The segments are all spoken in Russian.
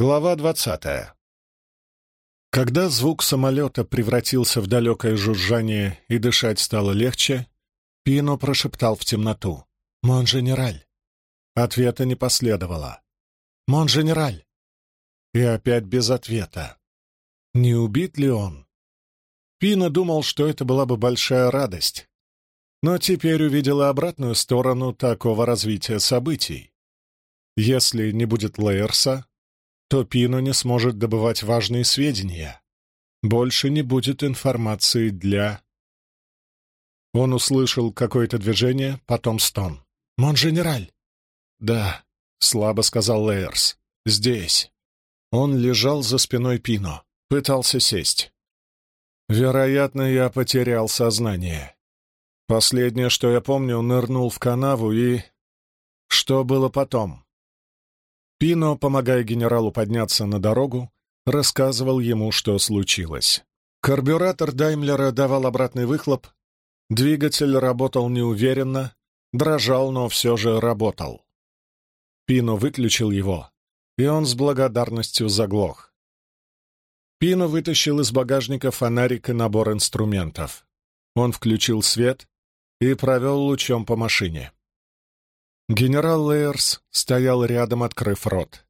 Глава двадцатая. Когда звук самолета превратился в далекое жужжание и дышать стало легче, Пино прошептал в темноту. «Монженераль!» Ответа не последовало. «Монженераль!» И опять без ответа. Не убит ли он? Пино думал, что это была бы большая радость, но теперь увидела обратную сторону такого развития событий. Если не будет Лейерса, то Пино не сможет добывать важные сведения. Больше не будет информации для... Он услышал какое-то движение, потом стон. «Монженераль!» «Да», — слабо сказал Лейерс. «Здесь». Он лежал за спиной Пино, пытался сесть. Вероятно, я потерял сознание. Последнее, что я помню, нырнул в канаву и... Что было потом? Пино, помогая генералу подняться на дорогу, рассказывал ему, что случилось. Карбюратор Даймлера давал обратный выхлоп, двигатель работал неуверенно, дрожал, но все же работал. Пино выключил его, и он с благодарностью заглох. Пино вытащил из багажника фонарик и набор инструментов. Он включил свет и провел лучом по машине. Генерал Лейерс стоял рядом, открыв рот.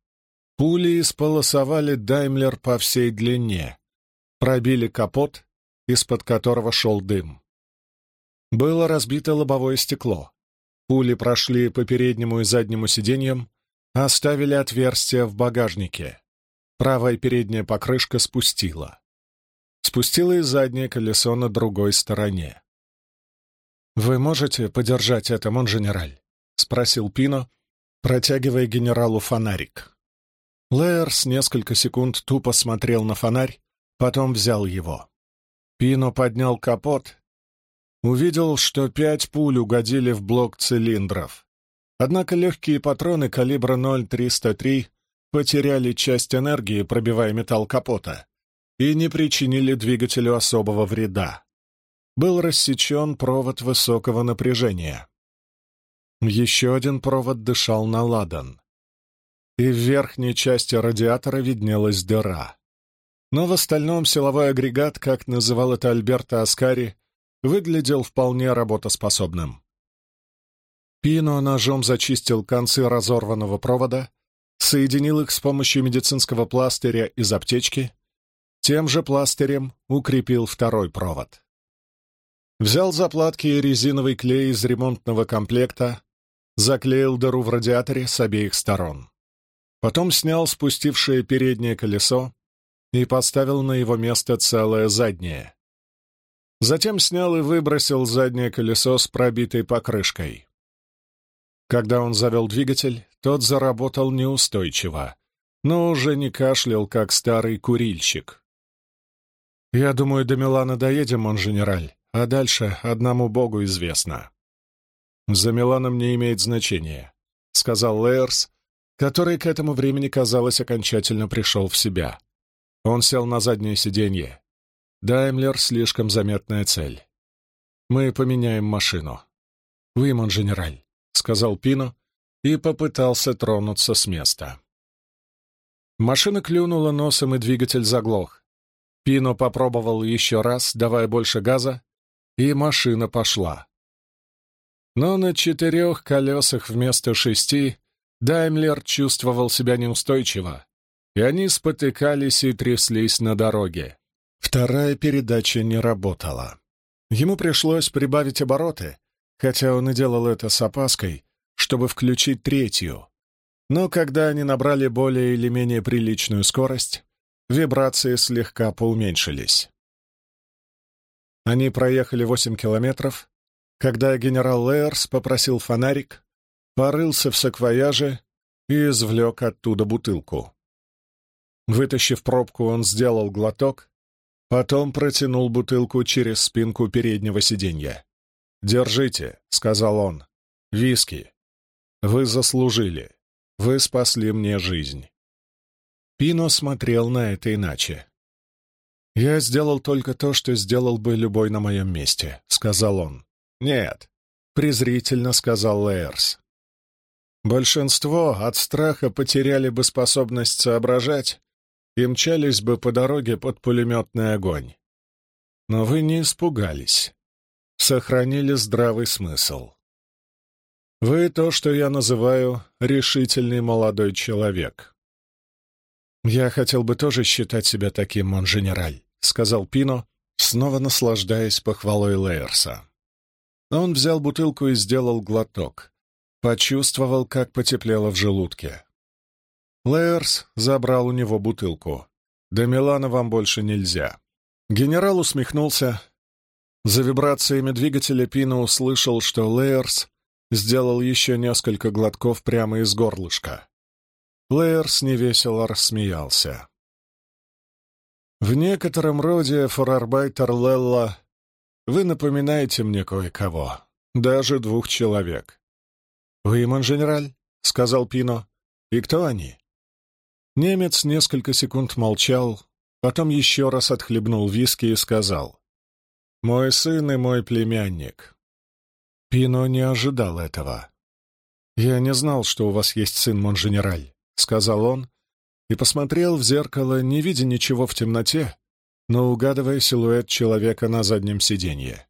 Пули исполосовали Даймлер по всей длине, пробили капот, из-под которого шел дым. Было разбито лобовое стекло. Пули прошли по переднему и заднему сиденьям, оставили отверстие в багажнике. Правая передняя покрышка спустила. Спустила и заднее колесо на другой стороне. «Вы можете подержать это, монженераль?» — спросил Пино, протягивая генералу фонарик. Лэрс несколько секунд тупо смотрел на фонарь, потом взял его. Пино поднял капот, увидел, что пять пуль угодили в блок цилиндров. Однако легкие патроны калибра 0,303 потеряли часть энергии, пробивая металл капота, и не причинили двигателю особого вреда. Был рассечен провод высокого напряжения. Еще один провод дышал на ладан. И в верхней части радиатора виднелась дыра. Но в остальном силовой агрегат, как называл это Альберто Аскари, выглядел вполне работоспособным. Пино ножом зачистил концы разорванного провода, соединил их с помощью медицинского пластыря из аптечки, тем же пластырем укрепил второй провод. Взял заплатки и резиновый клей из ремонтного комплекта, заклеил дыру в радиаторе с обеих сторон. Потом снял спустившее переднее колесо и поставил на его место целое заднее. Затем снял и выбросил заднее колесо с пробитой покрышкой. Когда он завел двигатель, тот заработал неустойчиво, но уже не кашлял, как старый курильщик. «Я думаю, до Милана доедем, он генераль, а дальше одному богу известно». «За Миланом не имеет значения», — сказал Лейерс, который к этому времени, казалось, окончательно пришел в себя. Он сел на заднее сиденье. Даймлер — слишком заметная цель. «Мы поменяем машину». «Вы, монженераль», — сказал Пино и попытался тронуться с места. Машина клюнула носом, и двигатель заглох. Пино попробовал еще раз, давая больше газа, и машина пошла. Но на четырех колесах вместо шести Даймлер чувствовал себя неустойчиво, и они спотыкались и тряслись на дороге. Вторая передача не работала. Ему пришлось прибавить обороты, хотя он и делал это с опаской, чтобы включить третью. Но когда они набрали более или менее приличную скорость, вибрации слегка поуменьшились. Они проехали 8 километров, когда генерал Лейерс попросил фонарик, порылся в саквояже и извлек оттуда бутылку. Вытащив пробку, он сделал глоток, потом протянул бутылку через спинку переднего сиденья. «Держите», — сказал он, — «виски. Вы заслужили. Вы спасли мне жизнь». Пино смотрел на это иначе. «Я сделал только то, что сделал бы любой на моем месте», — сказал он. «Нет», — презрительно сказал Лейерс. Большинство от страха потеряли бы способность соображать и мчались бы по дороге под пулеметный огонь. Но вы не испугались, сохранили здравый смысл. Вы то, что я называю решительный молодой человек. «Я хотел бы тоже считать себя таким, монженераль», — сказал Пино, снова наслаждаясь похвалой Лейерса. Он взял бутылку и сделал глоток. Почувствовал, как потеплело в желудке. Лейерс забрал у него бутылку. «До Милана вам больше нельзя». Генерал усмехнулся. За вибрациями двигателя Пино услышал, что Лейерс сделал еще несколько глотков прямо из горлышка. Лейерс невесело рассмеялся. «В некотором роде, форарбайтер Лелла, вы напоминаете мне кое-кого, даже двух человек». «Вы, монженераль?» — сказал Пино. «И кто они?» Немец несколько секунд молчал, потом еще раз отхлебнул виски и сказал. «Мой сын и мой племянник». Пино не ожидал этого. «Я не знал, что у вас есть сын, монженераль. — сказал он, и посмотрел в зеркало, не видя ничего в темноте, но угадывая силуэт человека на заднем сиденье.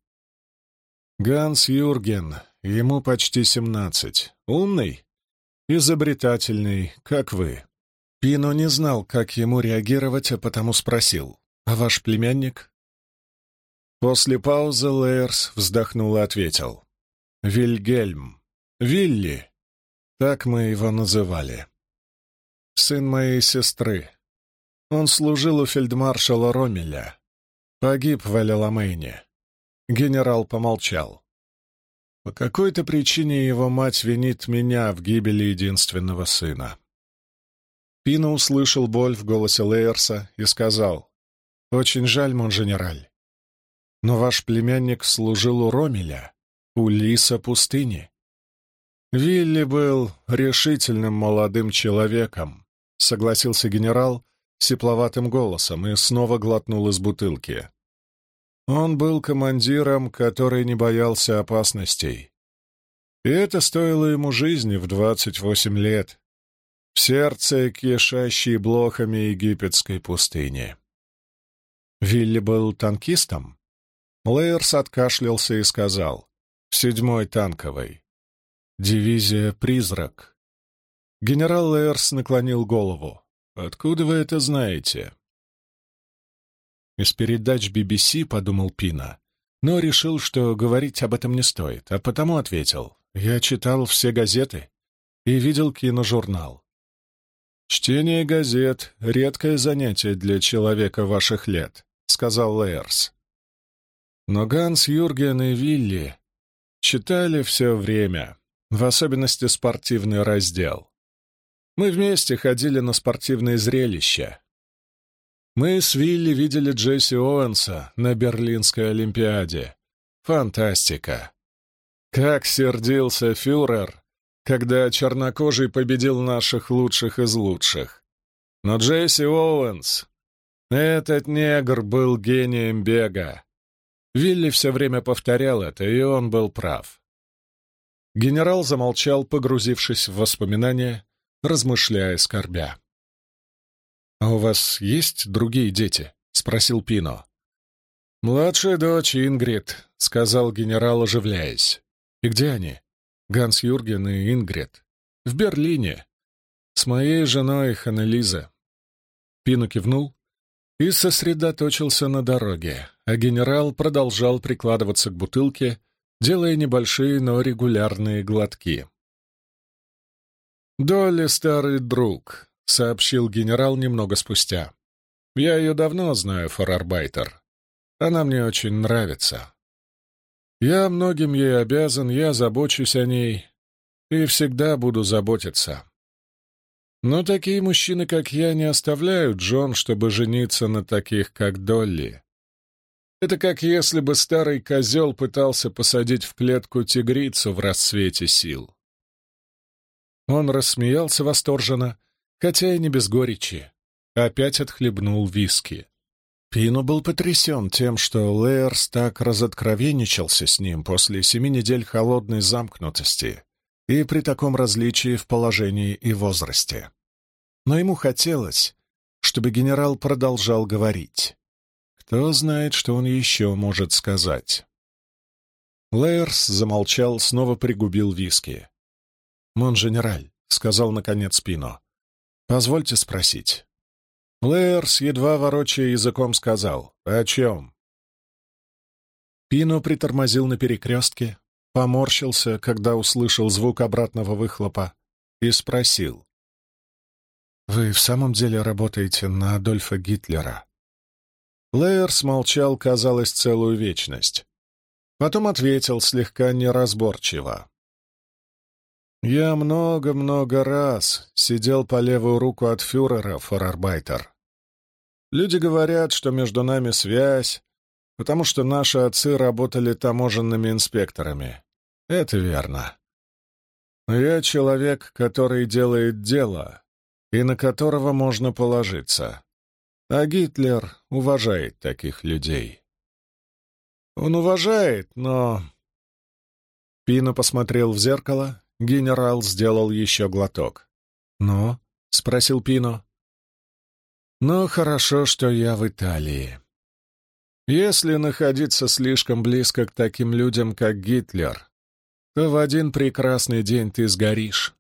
Ганс Юрген, ему почти семнадцать, умный, изобретательный, как вы. Пино не знал, как ему реагировать, а потому спросил, «А ваш племянник?» После паузы Лейерс вздохнул и ответил, «Вильгельм, Вилли, так мы его называли» сын моей сестры. Он служил у фельдмаршала Ромеля. Погиб в Элеламейне. Генерал помолчал. По какой-то причине его мать винит меня в гибели единственного сына. Пина услышал боль в голосе Лейерса и сказал, «Очень жаль, монженераль, но ваш племянник служил у Ромеля, у лиса пустыни. Вилли был решительным молодым человеком, — согласился генерал сепловатым голосом и снова глотнул из бутылки. Он был командиром, который не боялся опасностей. И это стоило ему жизни в двадцать восемь лет, в сердце кишащей блохами египетской пустыни. Вилли был танкистом? Лейерс откашлялся и сказал. «В седьмой танковой. Дивизия «Призрак». Генерал Лейерс наклонил голову. «Откуда вы это знаете?» Из передач BBC, подумал Пина, но решил, что говорить об этом не стоит, а потому ответил. «Я читал все газеты и видел киножурнал. «Чтение газет — редкое занятие для человека ваших лет», — сказал Лейерс. Но Ганс, Юрген и Вилли читали все время, в особенности спортивный раздел. Мы вместе ходили на спортивные зрелища. Мы с Вилли видели Джесси Оуэнса на Берлинской Олимпиаде. Фантастика! Как сердился фюрер, когда чернокожий победил наших лучших из лучших. Но Джесси Оуэнс, этот негр был гением бега. Вилли все время повторял это, и он был прав. Генерал замолчал, погрузившись в воспоминания, размышляя скорбя. «А у вас есть другие дети?» — спросил Пино. «Младшая дочь Ингрид», — сказал генерал, оживляясь. «И где они?» «Ганс Юрген и Ингрид». «В Берлине. С моей женой Ханелиза». Пино кивнул и сосредоточился на дороге, а генерал продолжал прикладываться к бутылке, делая небольшие, но регулярные глотки. «Долли старый друг», — сообщил генерал немного спустя. «Я ее давно знаю, форарбайтер. Она мне очень нравится. Я многим ей обязан, я забочусь о ней и всегда буду заботиться. Но такие мужчины, как я, не оставляют Джон, чтобы жениться на таких, как Долли. Это как если бы старый козел пытался посадить в клетку тигрицу в рассвете сил. Он рассмеялся восторженно, хотя и не без горечи. Опять отхлебнул виски. Пино был потрясен тем, что Лейерс так разоткровенничался с ним после семи недель холодной замкнутости, и при таком различии в положении и возрасте. Но ему хотелось, чтобы генерал продолжал говорить. Кто знает, что он еще может сказать. Лейерс замолчал, снова пригубил виски. «Мон-женераль», — сказал наконец Пино, — «позвольте спросить». Лейерс, едва ворочая языком, сказал, «О чем?» Пино притормозил на перекрестке, поморщился, когда услышал звук обратного выхлопа, и спросил. «Вы в самом деле работаете на Адольфа Гитлера?» Лейерс молчал, казалось, целую вечность. Потом ответил слегка неразборчиво. «Я много-много раз сидел по левую руку от фюрера, форарбайтер. Люди говорят, что между нами связь, потому что наши отцы работали таможенными инспекторами. Это верно. Но я человек, который делает дело, и на которого можно положиться. А Гитлер уважает таких людей. Он уважает, но... Пино посмотрел в зеркало, генерал сделал еще глоток. «Но?» — спросил Пино. «Ну, хорошо, что я в Италии. Если находиться слишком близко к таким людям, как Гитлер, то в один прекрасный день ты сгоришь.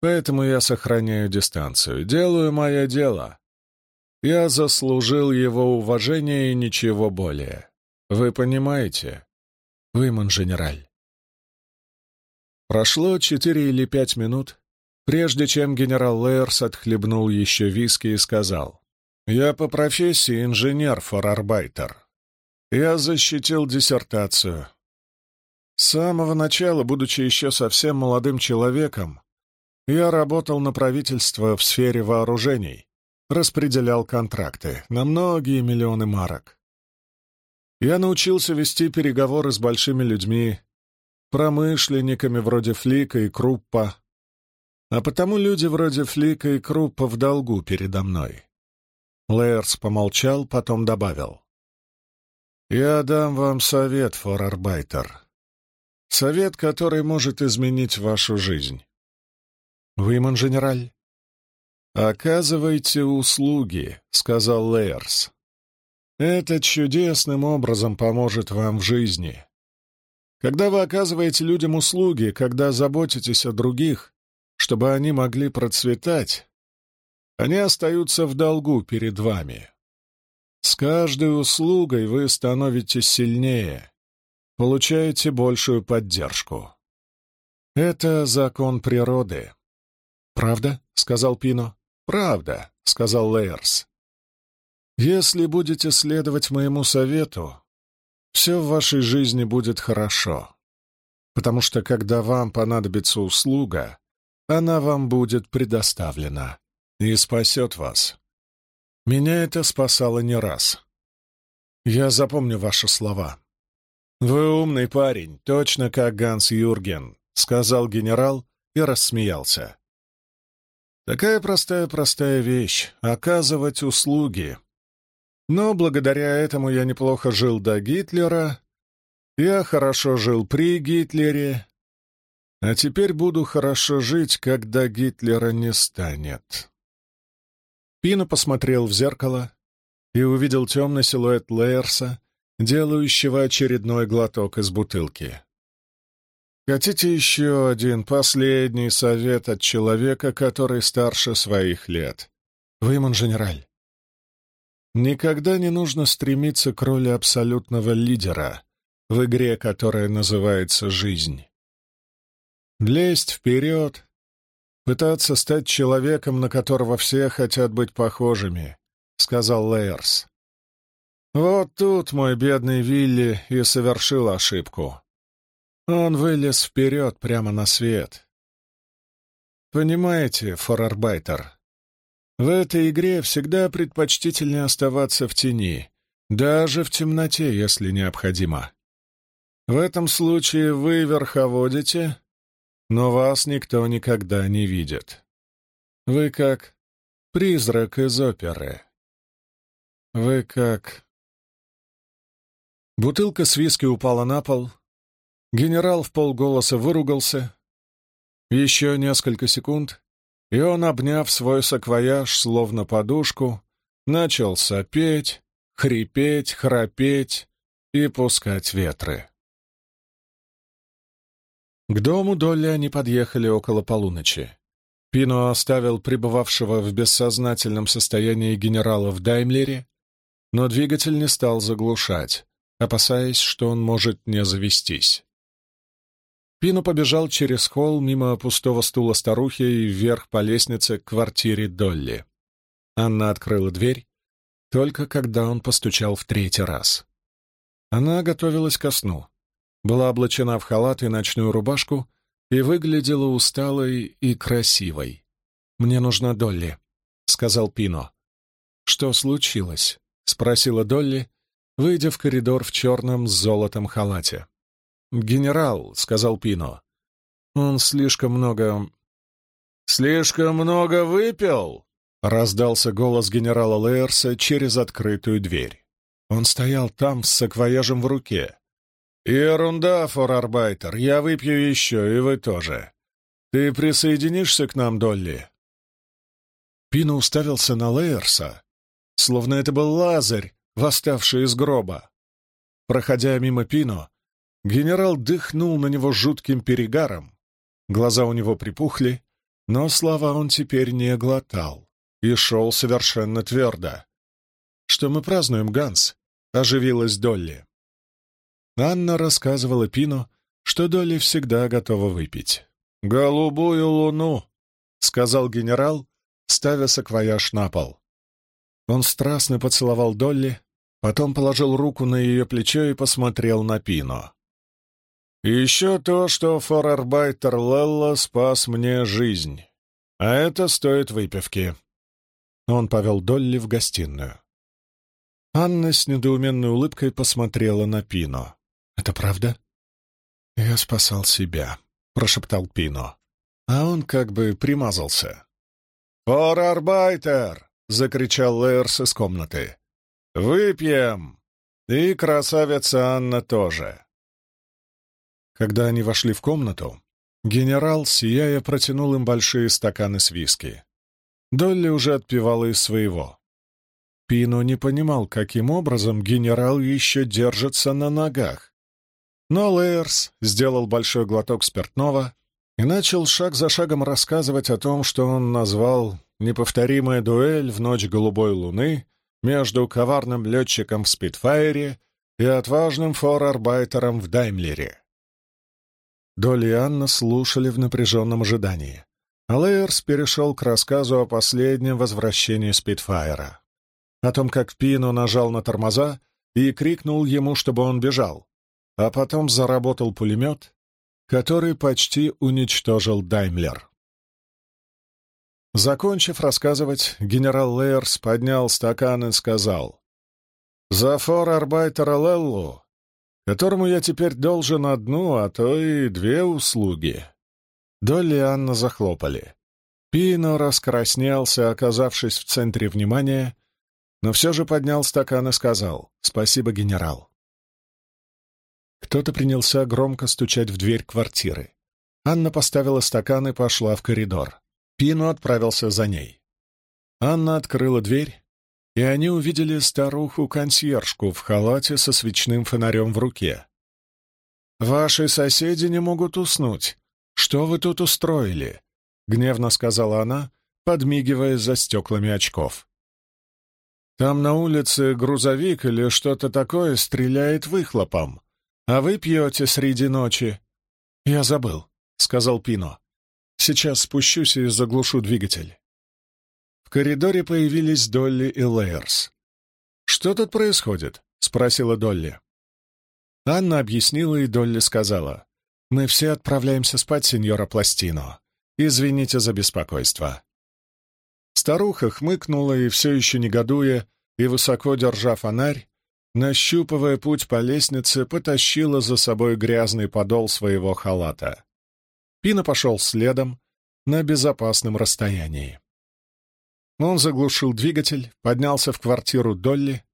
Поэтому я сохраняю дистанцию, делаю мое дело. Я заслужил его уважение и ничего более. Вы понимаете? Вы, монженераль. Прошло четыре или пять минут, прежде чем генерал Лейерс отхлебнул еще виски и сказал, я по профессии инженер-форарбайтер. Я защитил диссертацию. С самого начала, будучи еще совсем молодым человеком, я работал на правительство в сфере вооружений, распределял контракты на многие миллионы марок. Я научился вести переговоры с большими людьми, промышленниками вроде Флика и Круппа, а потому люди вроде Флика и Круппа в долгу передо мной. Лейерс помолчал, потом добавил. «Я дам вам совет, форарбайтер. Совет, который может изменить вашу жизнь. Вы, монженераль?» «Оказывайте услуги», — сказал Лейерс. «Это чудесным образом поможет вам в жизни. Когда вы оказываете людям услуги, когда заботитесь о других, чтобы они могли процветать, они остаются в долгу перед вами. С каждой услугой вы становитесь сильнее, получаете большую поддержку. Это закон природы. «Правда?» — сказал Пино. «Правда», — сказал Лейерс. «Если будете следовать моему совету, все в вашей жизни будет хорошо, потому что когда вам понадобится услуга, она вам будет предоставлена и спасет вас. Меня это спасало не раз. Я запомню ваши слова. «Вы умный парень, точно как Ганс Юрген», — сказал генерал и рассмеялся. «Такая простая-простая вещь — оказывать услуги. Но благодаря этому я неплохо жил до Гитлера, я хорошо жил при Гитлере, а теперь буду хорошо жить, когда Гитлера не станет». Пино посмотрел в зеркало и увидел темный силуэт Лейерса, делающего очередной глоток из бутылки. «Хотите еще один последний совет от человека, который старше своих лет? Вы, монженераль. Никогда не нужно стремиться к роли абсолютного лидера в игре, которая называется «жизнь». Лезть вперед, пытаться стать человеком, на которого все хотят быть похожими», — сказал Лейерс. «Вот тут мой бедный Вилли и совершил ошибку. Он вылез вперед прямо на свет. Понимаете, форарбайтер, в этой игре всегда предпочтительнее оставаться в тени, даже в темноте, если необходимо. В этом случае вы верховодите, но вас никто никогда не видит. Вы как призрак из оперы. Вы как... Бутылка с виски упала на пол. Генерал в полголоса выругался. Еще несколько секунд, и он, обняв свой саквояж, словно подушку, начал сопеть, хрипеть, храпеть и пускать ветры. К дому Долли они подъехали около полуночи. Пино оставил пребывавшего в бессознательном состоянии генерала в Даймлере, но двигатель не стал заглушать, опасаясь, что он может не завестись. Пино побежал через холл мимо пустого стула старухи и вверх по лестнице к квартире Долли. Анна открыла дверь, только когда он постучал в третий раз. Она готовилась ко сну, была облачена в халат и ночную рубашку и выглядела усталой и красивой. «Мне нужна Долли», — сказал Пино. «Что случилось?» — спросила Долли, выйдя в коридор в черном с золотом халате. «Генерал», — сказал Пино, — «он слишком много...» «Слишком много выпил?» — раздался голос генерала Лейерса через открытую дверь. Он стоял там с саквояжем в руке. «Ерунда, форарбайтер, я выпью еще, и вы тоже. Ты присоединишься к нам, Долли?» Пино уставился на Лейерса, словно это был Лазарь, восставший из гроба. Проходя мимо Пино, Генерал дыхнул на него жутким перегаром. Глаза у него припухли, но слова он теперь не глотал и шел совершенно твердо. «Что мы празднуем, Ганс?» — оживилась Долли. Анна рассказывала Пину, что Долли всегда готова выпить. «Голубую луну», — сказал генерал, ставя саквояж на пол. Он страстно поцеловал Долли, потом положил руку на ее плечо и посмотрел на Пино. Еще то, что форарбайтер Лелла спас мне жизнь. А это стоит выпивки. Он повел Долли в гостиную. Анна с недоуменной улыбкой посмотрела на Пино. «Это правда?» «Я спасал себя», — прошептал Пино. А он как бы примазался. «Форарбайтер!» — закричал Лэрс из комнаты. «Выпьем!» И красавица Анна тоже. Когда они вошли в комнату, генерал, сияя, протянул им большие стаканы с виски. Долли уже отпивала из своего. Пино не понимал, каким образом генерал еще держится на ногах. Но Лейерс сделал большой глоток спиртного и начал шаг за шагом рассказывать о том, что он назвал «неповторимая дуэль в ночь голубой луны» между коварным летчиком в Спитфайре и отважным форарбайтером в Даймлере. Долли и Анна слушали в напряженном ожидании. Лейерс перешел к рассказу о последнем возвращении Спитфайра. О том, как Пино нажал на тормоза и крикнул ему, чтобы он бежал. А потом заработал пулемет, который почти уничтожил Даймлер. Закончив рассказывать, генерал Лейерс поднял стакан и сказал «За форарбайтера Леллу которому я теперь должен одну, а то и две услуги. Долли и Анна захлопали. Пино раскраснелся, оказавшись в центре внимания, но все же поднял стакан и сказал «Спасибо, генерал». Кто-то принялся громко стучать в дверь квартиры. Анна поставила стакан и пошла в коридор. Пино отправился за ней. Анна открыла дверь и они увидели старуху-консьержку в халате со свечным фонарем в руке. «Ваши соседи не могут уснуть. Что вы тут устроили?» — гневно сказала она, подмигивая за стеклами очков. «Там на улице грузовик или что-то такое стреляет выхлопом, а вы пьете среди ночи». «Я забыл», — сказал Пино. «Сейчас спущусь и заглушу двигатель». В коридоре появились Долли и Лейерс. «Что тут происходит?» — спросила Долли. Анна объяснила, и Долли сказала. «Мы все отправляемся спать, сеньора Пластино. Извините за беспокойство». Старуха хмыкнула и, все еще негодуя, и, высоко держа фонарь, нащупывая путь по лестнице, потащила за собой грязный подол своего халата. Пина пошел следом на безопасном расстоянии. Он заглушил двигатель, поднялся в квартиру Долли,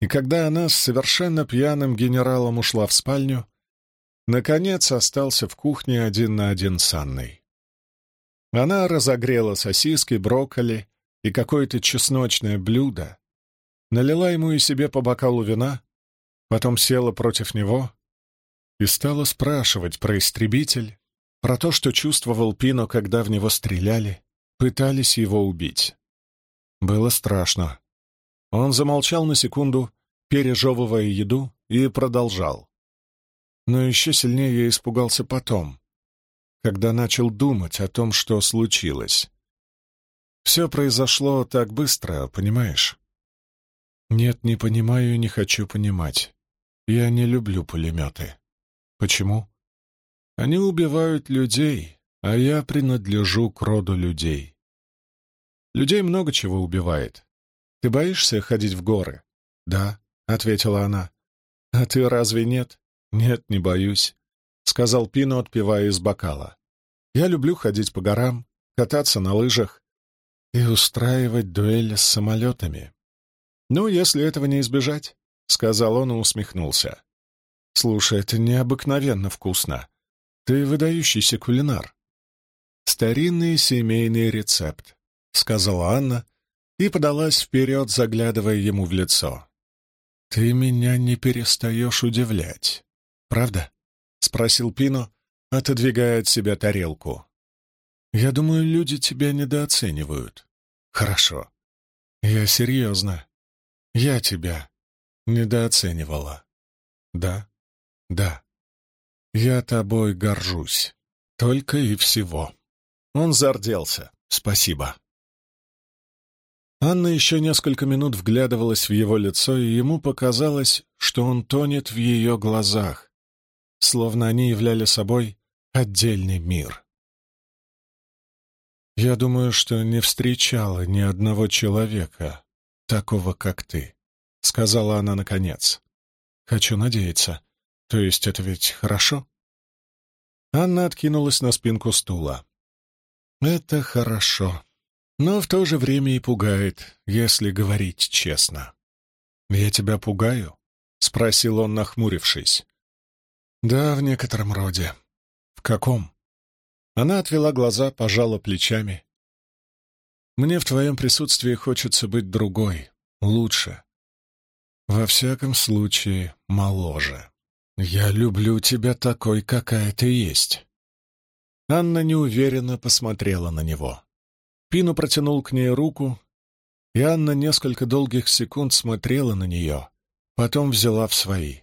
и когда она с совершенно пьяным генералом ушла в спальню, наконец остался в кухне один на один с Анной. Она разогрела сосиски, брокколи и какое-то чесночное блюдо, налила ему и себе по бокалу вина, потом села против него и стала спрашивать про истребитель, про то, что чувствовал Пино, когда в него стреляли, пытались его убить. Было страшно. Он замолчал на секунду, пережевывая еду, и продолжал. Но еще сильнее я испугался потом, когда начал думать о том, что случилось. Все произошло так быстро, понимаешь? Нет, не понимаю и не хочу понимать. Я не люблю пулеметы. Почему? Они убивают людей, а я принадлежу к роду людей. Людей много чего убивает. Ты боишься ходить в горы? Да, — ответила она. А ты разве нет? Нет, не боюсь, — сказал Пино, отпивая из бокала. Я люблю ходить по горам, кататься на лыжах и устраивать дуэли с самолетами. Ну, если этого не избежать, — сказал он и усмехнулся. Слушай, это необыкновенно вкусно. Ты выдающийся кулинар. Старинный семейный рецепт, — сказала Анна и подалась вперед, заглядывая ему в лицо. «Ты меня не перестаешь удивлять, правда?» — спросил Пино, отодвигая от себя тарелку. «Я думаю, люди тебя недооценивают. Хорошо. Я серьезно. Я тебя недооценивала. Да, да. Я тобой горжусь. Только и всего». Он зарделся. «Спасибо». Анна еще несколько минут вглядывалась в его лицо, и ему показалось, что он тонет в ее глазах, словно они являли собой отдельный мир. «Я думаю, что не встречала ни одного человека, такого, как ты», — сказала она наконец. «Хочу надеяться. То есть это ведь хорошо?» Анна откинулась на спинку стула. «Это хорошо», но в то же время и пугает, если говорить честно. «Я тебя пугаю?» — спросил он, нахмурившись. «Да, в некотором роде». «В каком?» Она отвела глаза, пожала плечами. «Мне в твоем присутствии хочется быть другой, лучше. Во всяком случае, моложе. Я люблю тебя такой, какая ты есть». Анна неуверенно посмотрела на него. Пину протянул к ней руку, и Анна несколько долгих секунд смотрела на нее, потом взяла в свои.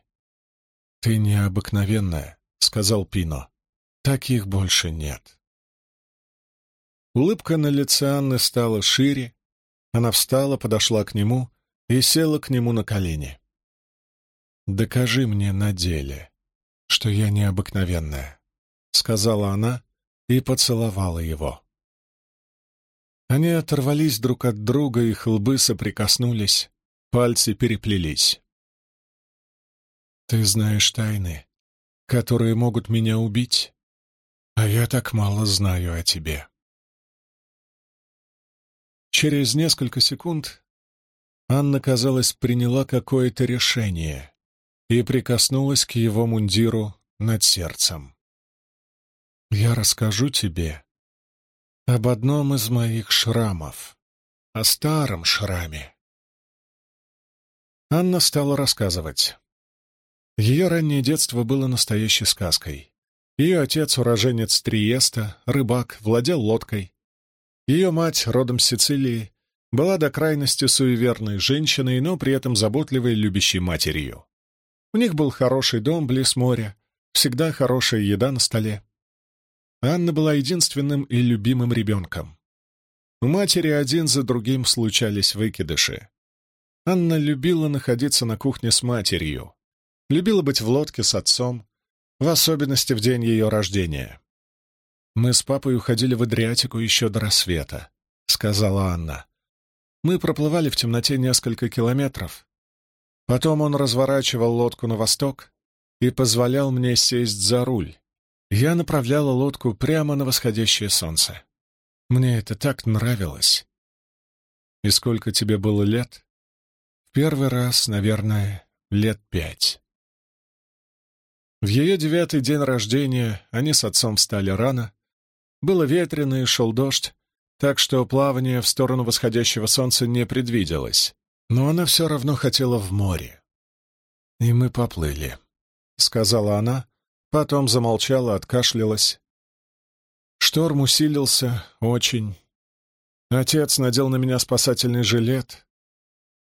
«Ты необыкновенная», — сказал Пино. «Таких больше нет». Улыбка на лице Анны стала шире, она встала, подошла к нему и села к нему на колени. «Докажи мне на деле, что я необыкновенная», — сказала она и поцеловала его. Они оторвались друг от друга, их лбы соприкоснулись, пальцы переплелись. «Ты знаешь тайны, которые могут меня убить, а я так мало знаю о тебе». Через несколько секунд Анна, казалось, приняла какое-то решение и прикоснулась к его мундиру над сердцем. «Я расскажу тебе об одном из моих шрамов, о старом шраме. Анна стала рассказывать. Ее раннее детство было настоящей сказкой. Ее отец, уроженец Триеста, рыбак, владел лодкой. Ее мать, родом с Сицилии, была до крайности суеверной женщиной, но при этом заботливой, любящей матерью. У них был хороший дом близ моря, всегда хорошая еда на столе. Анна была единственным и любимым ребенком. У матери один за другим случались выкидыши. Анна любила находиться на кухне с матерью, любила быть в лодке с отцом, в особенности в день ее рождения. «Мы с папой уходили в Адриатику еще до рассвета», — сказала Анна. «Мы проплывали в темноте несколько километров. Потом он разворачивал лодку на восток и позволял мне сесть за руль, я направляла лодку прямо на восходящее солнце. Мне это так нравилось. И сколько тебе было лет? В первый раз, наверное, лет пять. В ее девятый день рождения они с отцом встали рано, Было ветрено и шел дождь, так что плавание в сторону восходящего солнца не предвиделось. Но она все равно хотела в море. И мы поплыли, — сказала она, потом замолчала, откашлялась. Шторм усилился очень. Отец надел на меня спасательный жилет.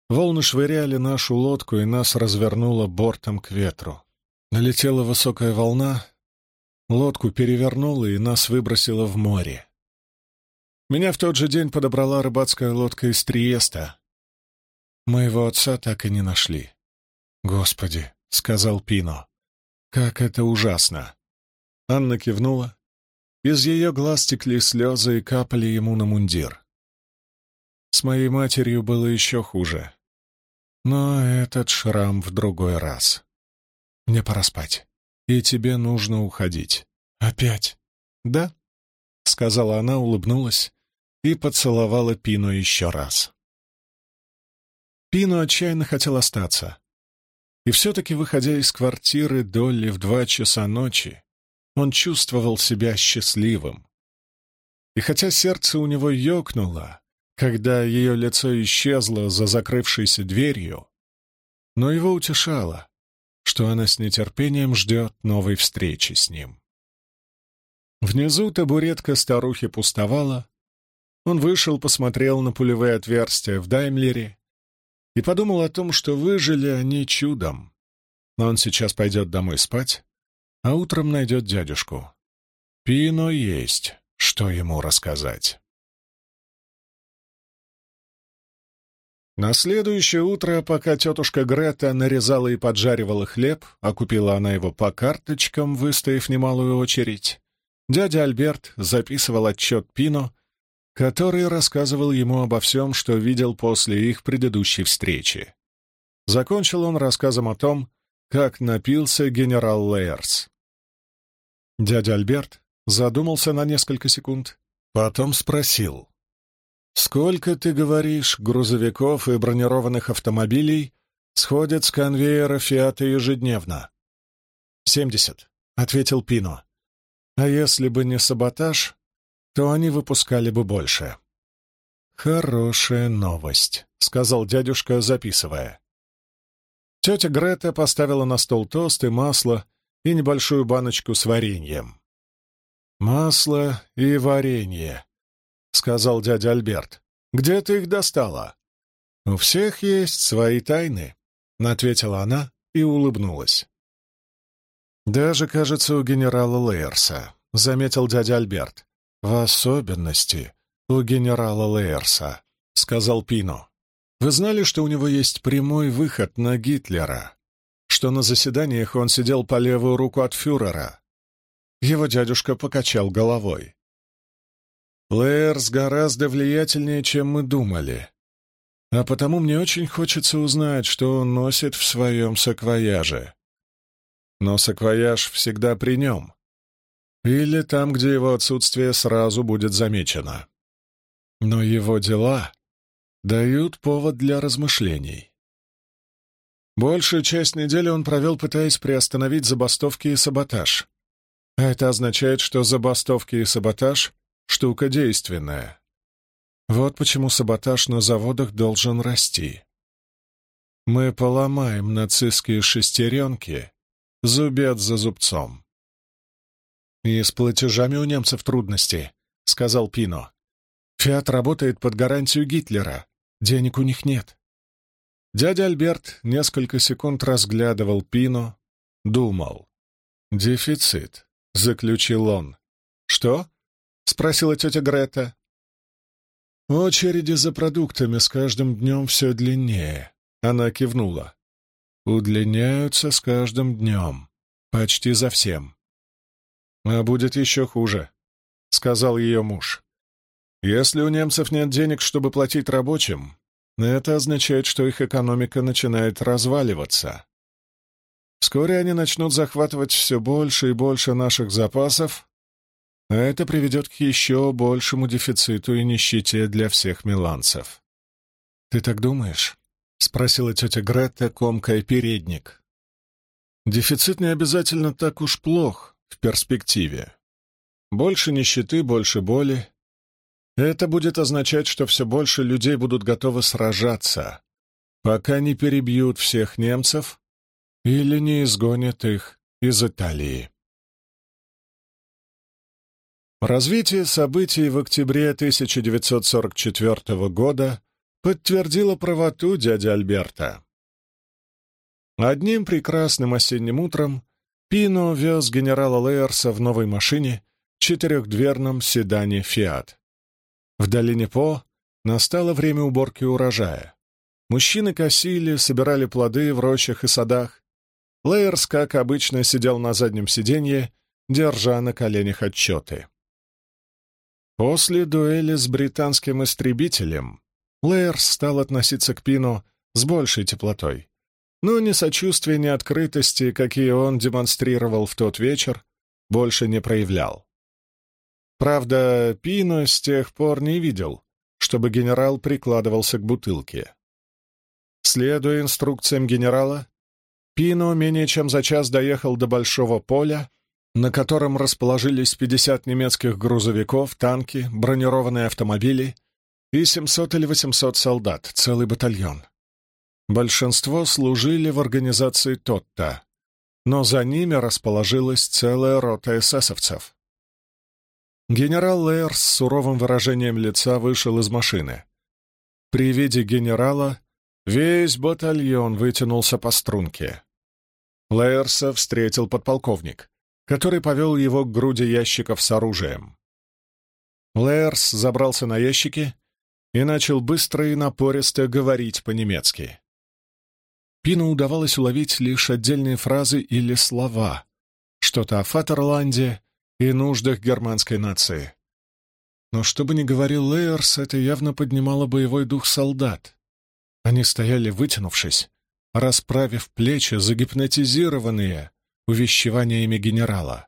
Волны швыряли нашу лодку, и нас развернуло бортом к ветру. Налетела высокая волна, лодку перевернула и нас выбросило в море. Меня в тот же день подобрала рыбацкая лодка из Триеста. Моего отца так и не нашли. «Господи», — сказал Пино, — «как это ужасно!» Анна кивнула. Из ее глаз текли слезы и капали ему на мундир. С моей матерью было еще хуже. Но этот шрам в другой раз. Мне пора спать, и тебе нужно уходить. Опять? Да? — сказала она, улыбнулась и поцеловала Пину еще раз. Пину отчаянно хотел остаться. И все-таки, выходя из квартиры Долли в два часа ночи, он чувствовал себя счастливым. И хотя сердце у него ёкнуло, когда ее лицо исчезло за закрывшейся дверью, но его утешало, что она с нетерпением ждет новой встречи с ним. Внизу табуретка старухи пустовала. Он вышел, посмотрел на пулевые отверстия в Даймлере и подумал о том, что выжили они чудом. Но он сейчас пойдет домой спать, а утром найдет дядюшку. Пино есть, что ему рассказать. На следующее утро, пока тетушка Грета нарезала и поджаривала хлеб, а купила она его по карточкам, выстояв немалую очередь, дядя Альберт записывал отчет Пино, который рассказывал ему обо всем, что видел после их предыдущей встречи. Закончил он рассказом о том, как напился генерал Лейерс. Дядя Альберт задумался на несколько секунд, потом спросил. «Сколько, ты говоришь, грузовиков и бронированных автомобилей сходят с конвейера «Фиата» ежедневно?» «Семьдесят», — ответил Пино. «А если бы не саботаж, то они выпускали бы больше». «Хорошая новость», — сказал дядюшка, записывая. Тетя Грета поставила на стол тост и масло и небольшую баночку с вареньем. «Масло и варенье», — сказал дядя Альберт. «Где ты их достала?» «У всех есть свои тайны», — ответила она и улыбнулась. «Даже, кажется, у генерала Лейерса», — заметил дядя Альберт. «В особенности у генерала Лейерса», — сказал Пино. «Вы знали, что у него есть прямой выход на Гитлера? Что на заседаниях он сидел по левую руку от фюрера?» Его дядюшка покачал головой. Лэрс гораздо влиятельнее, чем мы думали. А потому мне очень хочется узнать, что он носит в своем саквояже. Но саквояж всегда при нем. Или там, где его отсутствие сразу будет замечено. Но его дела дают повод для размышлений. Большую часть недели он провел, пытаясь приостановить забастовки и саботаж. А это означает, что забастовки и саботаж штука действенная. Вот почему саботаж на заводах должен расти. Мы поломаем нацистские шестеренки зубец за зубцом. «И с платежами у немцев трудности», — сказал Пино. «Фиат работает под гарантию Гитлера. Денег у них нет». Дядя Альберт несколько секунд разглядывал Пино, думал. «Дефицит», — заключил он. «Что?» — спросила тетя Грета. «Очереди за продуктами с каждым днем все длиннее», — она кивнула. «Удлиняются с каждым днем. Почти за всем». «А будет еще хуже», — сказал ее муж. «Если у немцев нет денег, чтобы платить рабочим, это означает, что их экономика начинает разваливаться. Вскоре они начнут захватывать все больше и больше наших запасов, а это приведет к еще большему дефициту и нищете для всех миланцев. «Ты так думаешь?» — спросила тетя Гретта, комкая передник. «Дефицит не обязательно так уж плох в перспективе. больше нищеты, больше боли. Это будет означать, что все больше людей будут готовы сражаться, пока не перебьют всех немцев или не изгонят их из Италии. Развитие событий в октябре 1944 года подтвердило правоту дяди Альберта. Одним прекрасным осенним утром Пино вез генерала Лейерса в новой машине, четырехдверном седане «Фиат». В долине По настало время уборки урожая. Мужчины косили, собирали плоды в рощах и садах. Лейерс, как обычно, сидел на заднем сиденье, держа на коленях отчеты. После дуэли с британским истребителем Лейерс стал относиться к Пину с большей теплотой. Но ни сочувствия, ни открытости, какие он демонстрировал в тот вечер, больше не проявлял. Правда, Пино с тех пор не видел, чтобы генерал прикладывался к бутылке. Следуя инструкциям генерала, Пино менее чем за час доехал до большого поля на котором расположились 50 немецких грузовиков, танки, бронированные автомобили и 700 или 800 солдат, целый батальон. Большинство служили в организации Тотта, но за ними расположилась целая рота эсэсовцев. Генерал Лейер с суровым выражением лица вышел из машины. При виде генерала весь батальон вытянулся по струнке. Лейерса встретил подполковник который повел его к груди ящиков с оружием. Лэрс забрался на ящики и начал быстро и напористо говорить по-немецки. Пину удавалось уловить лишь отдельные фразы или слова, что-то о Фатерланде и нуждах германской нации. Но что бы ни говорил Лейерс, это явно поднимало боевой дух солдат. Они стояли вытянувшись, расправив плечи, загипнотизированные, увещеваниями генерала.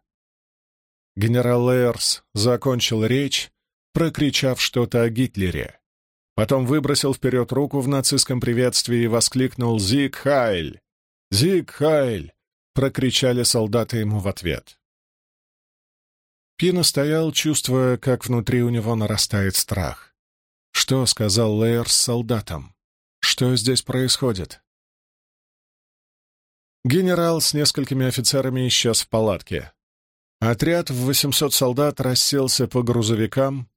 Генерал Лейерс закончил речь, прокричав что-то о Гитлере. Потом выбросил вперед руку в нацистском приветствии и воскликнул «Зиг Хайль! Зиг Хайль!» — прокричали солдаты ему в ответ. Пина стоял, чувствуя, как внутри у него нарастает страх. Что сказал Лейерс солдатам? Что здесь происходит? Генерал с несколькими офицерами исчез в палатке. Отряд в 800 солдат расселся по грузовикам,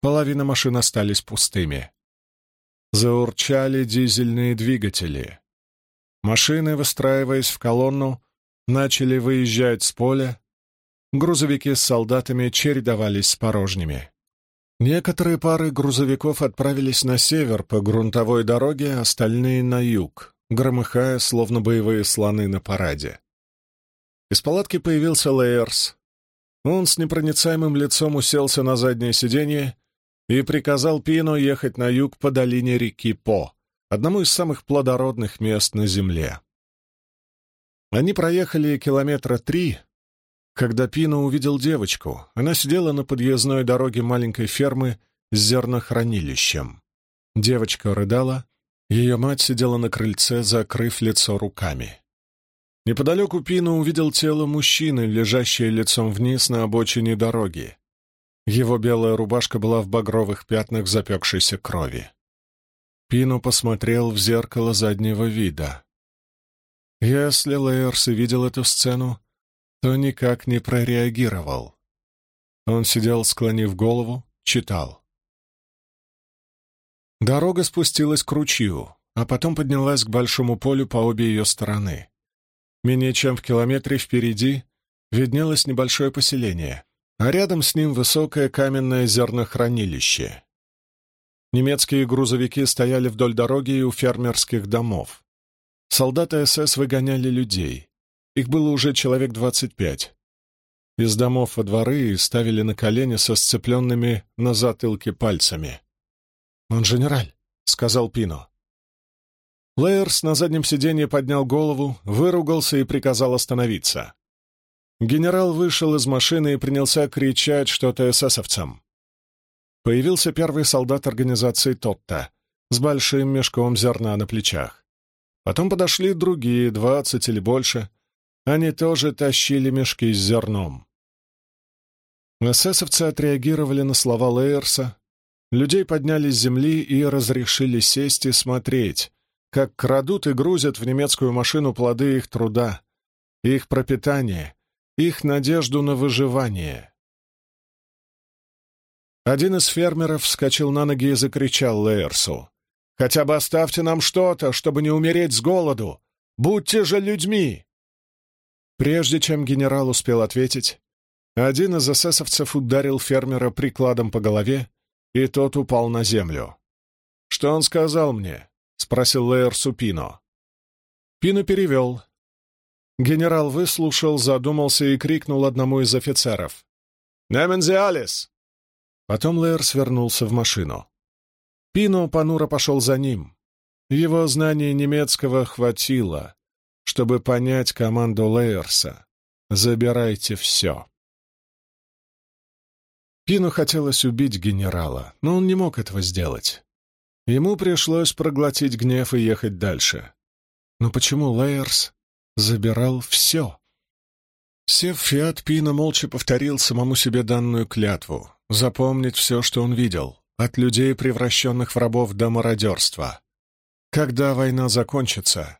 половина машин остались пустыми. Заурчали дизельные двигатели. Машины, выстраиваясь в колонну, начали выезжать с поля. Грузовики с солдатами чередовались с порожними. Некоторые пары грузовиков отправились на север по грунтовой дороге, остальные — на юг, громыхая, словно боевые слоны на параде. Из палатки появился Лейерс. Он с непроницаемым лицом уселся на заднее сиденье и приказал Пину ехать на юг по долине реки По, одному из самых плодородных мест на Земле. Они проехали километра три, когда Пино увидел девочку. Она сидела на подъездной дороге маленькой фермы с зернохранилищем. Девочка рыдала, ее мать сидела на крыльце, закрыв лицо руками. Неподалеку Пина увидел тело мужчины, лежащее лицом вниз на обочине дороги. Его белая рубашка была в багровых пятнах запекшейся крови. Пину посмотрел в зеркало заднего вида. Если Лейерс и видел эту сцену, то никак не прореагировал. Он сидел, склонив голову, читал. Дорога спустилась к ручью, а потом поднялась к большому полю по обе ее стороны. Менее чем в километре впереди виднелось небольшое поселение, а рядом с ним высокое каменное зернохранилище. Немецкие грузовики стояли вдоль дороги и у фермерских домов. Солдаты СС выгоняли людей. Их было уже человек двадцать пять. Из домов во дворы ставили на колени со сцепленными на затылке пальцами. «Он генераль», — сказал Пино. Лейерс на заднем сиденье поднял голову, выругался и приказал остановиться. Генерал вышел из машины и принялся кричать что-то эсэсовцам. Появился первый солдат организации Тотта с большим мешком зерна на плечах. Потом подошли другие, двадцать или больше. Они тоже тащили мешки с зерном. Эсэсовцы отреагировали на слова Лейерса, людей подняли с земли и разрешили сесть и смотреть, как крадут и грузят в немецкую машину плоды их труда, их пропитание, их надежду на выживание. Один из фермеров вскочил на ноги и закричал Лейерсу. «Хотя бы оставьте нам что-то, чтобы не умереть с голоду! Будьте же людьми!» Прежде чем генерал успел ответить, один из эсэсовцев ударил фермера прикладом по голове, и тот упал на землю. «Что он сказал мне?» — спросил Лейерсу Пино. Пино перевел. Генерал выслушал, задумался и крикнул одному из офицеров. «Немензиалис!» Потом Лейерс вернулся в машину. Пино понуро пошел за ним. Его знания немецкого хватило, чтобы понять команду Лейерса. «Забирайте все». Пину хотелось убить генерала, но он не мог этого сделать. Ему пришлось проглотить гнев и ехать дальше. Но почему Лейерс забирал все? Сев фиат, Пина молча повторил самому себе данную клятву — запомнить все, что он видел, от людей, превращенных в рабов до мародерства. Когда война закончится,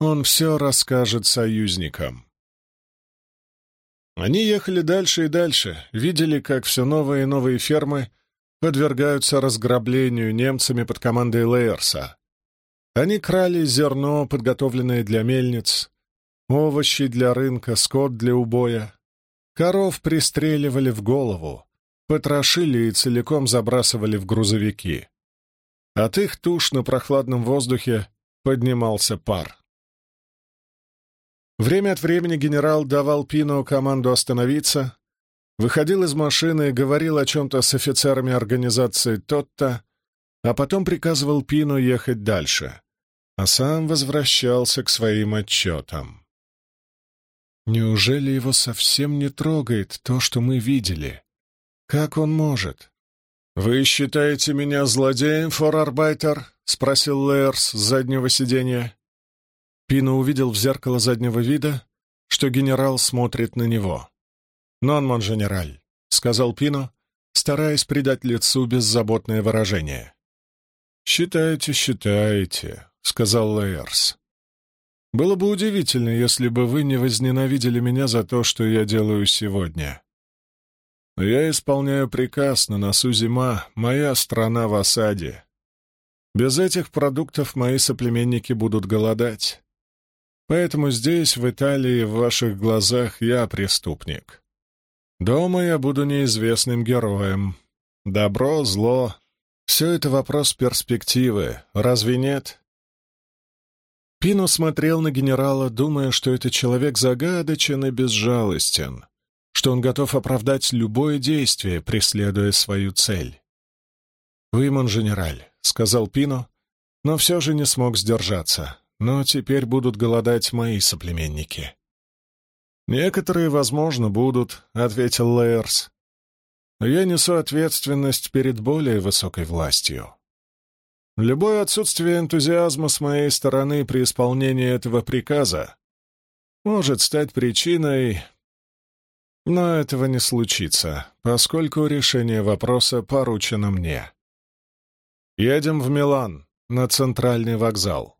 он все расскажет союзникам. Они ехали дальше и дальше, видели, как все новые и новые фермы подвергаются разграблению немцами под командой Лейерса. Они крали зерно, подготовленное для мельниц, овощи для рынка, скот для убоя. Коров пристреливали в голову, потрошили и целиком забрасывали в грузовики. От их туш на прохладном воздухе поднимался пар. Время от времени генерал давал Пино команду остановиться, выходил из машины и говорил о чем-то с офицерами организации Тотта, а потом приказывал Пино ехать дальше, а сам возвращался к своим отчетам. Неужели его совсем не трогает то, что мы видели? Как он может? «Вы считаете меня злодеем, форарбайтер?» — спросил Лейерс с заднего сиденья. Пино увидел в зеркало заднего вида, что генерал смотрит на него. «Нон, мон генераль», — сказал Пино, стараясь придать лицу беззаботное выражение. «Считаете, считаете», — сказал Лейерс. «Было бы удивительно, если бы вы не возненавидели меня за то, что я делаю сегодня. Но я исполняю приказ, на носу зима, моя страна в осаде. Без этих продуктов мои соплеменники будут голодать. Поэтому здесь, в Италии, в ваших глазах я преступник. Дома я буду неизвестным героем. Добро, зло — все это вопрос перспективы, разве нет? Пино смотрел на генерала, думая, что этот человек загадочен и безжалостен, что он готов оправдать любое действие, преследуя свою цель. «Вы, монженераль», — сказал Пино, но все же не смог сдержаться. Но теперь будут голодать мои соплеменники. «Некоторые, возможно, будут», — ответил Лейерс. «Но я несу ответственность перед более высокой властью. Любое отсутствие энтузиазма с моей стороны при исполнении этого приказа может стать причиной... Но этого не случится, поскольку решение вопроса поручено мне. Едем в Милан, на центральный вокзал.